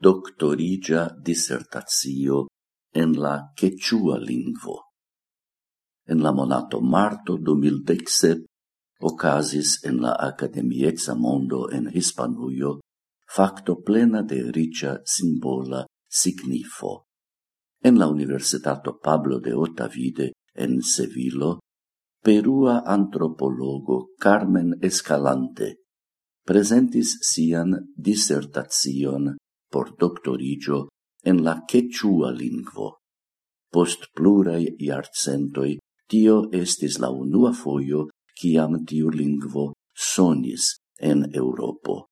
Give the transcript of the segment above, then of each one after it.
doctorigia dissertatio en la quechua lingvo. En la monato marto 2017 ocasis en la academieza mondo en Hispanuio facto plena de ricia simbola signifo. En la Universitato Pablo de Otavide en Sevilo, perua antropologo Carmen Escalante presentis sian dissertazion por doctorigio en la quechua lingvo. Post plurai iarcentoi, tio estis la unua foio ciam tiu lingvo sonis en Europo.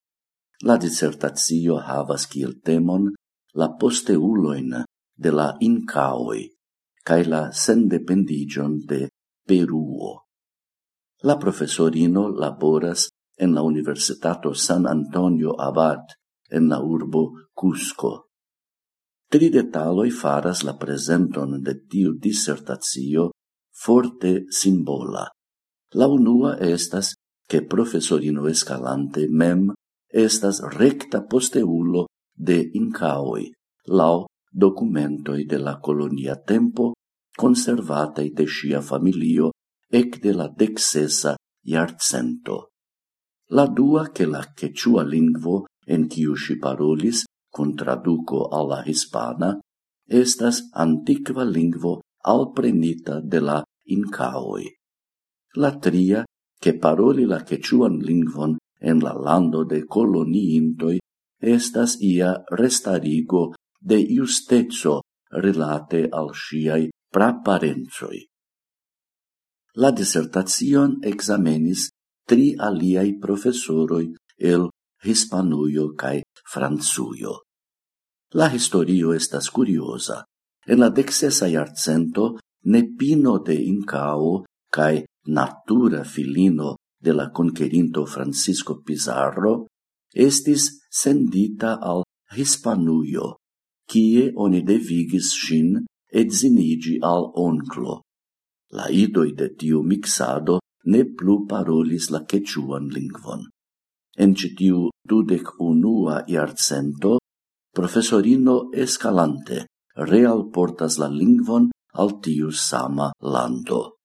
La dissertatio havas kiel temon la posteuloin de la Incaoi cae la sendependigion de Peruo. La professorino laboras en la Universitato San Antonio Abad en la urbo Cusco. Tri detaloi faras la presenton de tiu dissertatio forte simbola. La unua estas che professorino Escalante mem estas recta posteulo de Incaoi, lau documentoi de la colonia tempo conservatei de sia familio ec de la dexesa iarcento. La dua che la quechua lingvo en quiu si parolis con traduco alla hispana, estas antiqua lingvo alprenita de la incaoi. La tria, che paroli la quechuan lingvon en la lando de coloniintoi, estas ia restarigo de justezzo relate al sciai praparenzoi. La disertazion examenis tri aliai professoroi el Hispanujo cae Franzujo. La historio estas curiosa. En la dexesa iarcento, nepino de Incao cae natura filino de la conquerinto Francisco Pizarro estis sendita al Hispanujo, kie oni devigis et edzinigi al onclo. La idoi de tiu mixado ne plu parolis la quechuan lingvon. En citiu dudec unua iarcento, professorino Escalante real portas la lingvon al tiu sama lando.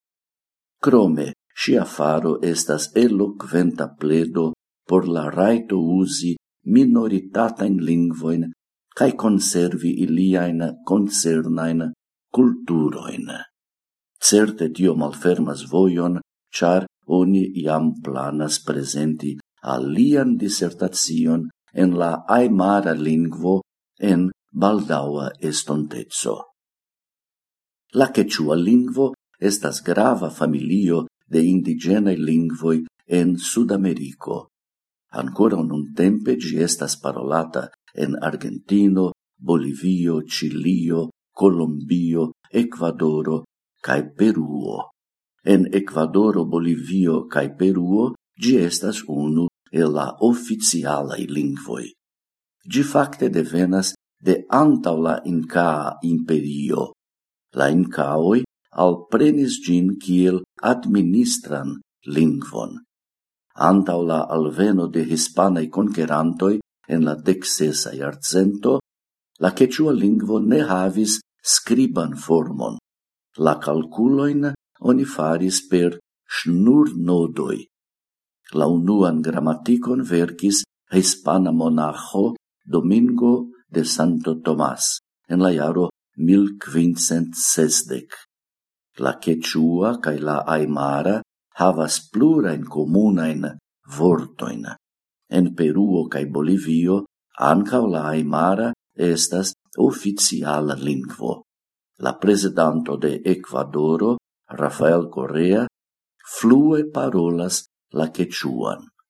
Crome, sia faro estas eloquenta pledo por la raito usi minoritatain lingvoin cae conservi iliain concernain culturoin. Certe tio malfermas voion, char oni iam planas presenti alian dissertation en la aimara lingvo en baldaua estontezzo. La quechua lingvo estas grava familio de indigenae lingvoi en Sudamerico. Ancora un tempe gi estas parolata en Argentino, Bolivio, Cilio, Colombio, Ecuadoro cae Peruo. En Ecuadoro, Bolivio cae Peruo Gi estas unu el la oficialai lingvoi. Gi facte devenas de antau la Inca imperio. La Incaoi alprenis gin kiel administran lingvon. Antau la alveno de hispanai conquerantoi en la dexesa iarcento, la quechua lingvo ne havis scriban formon. La calculoin oni faris per snur nodoi, La unuan grammaticon verkis hispana monacho Domingo de Santo Tomas en la iaro 1560. La quechua cae la aymara havas plura in comuna in vortoin. En Peruo cae Bolivio ankaŭ la aymara estas oficiala lingvo. La presidanto de Ecuadoro, Rafael Correa, flue parolas la quechuan.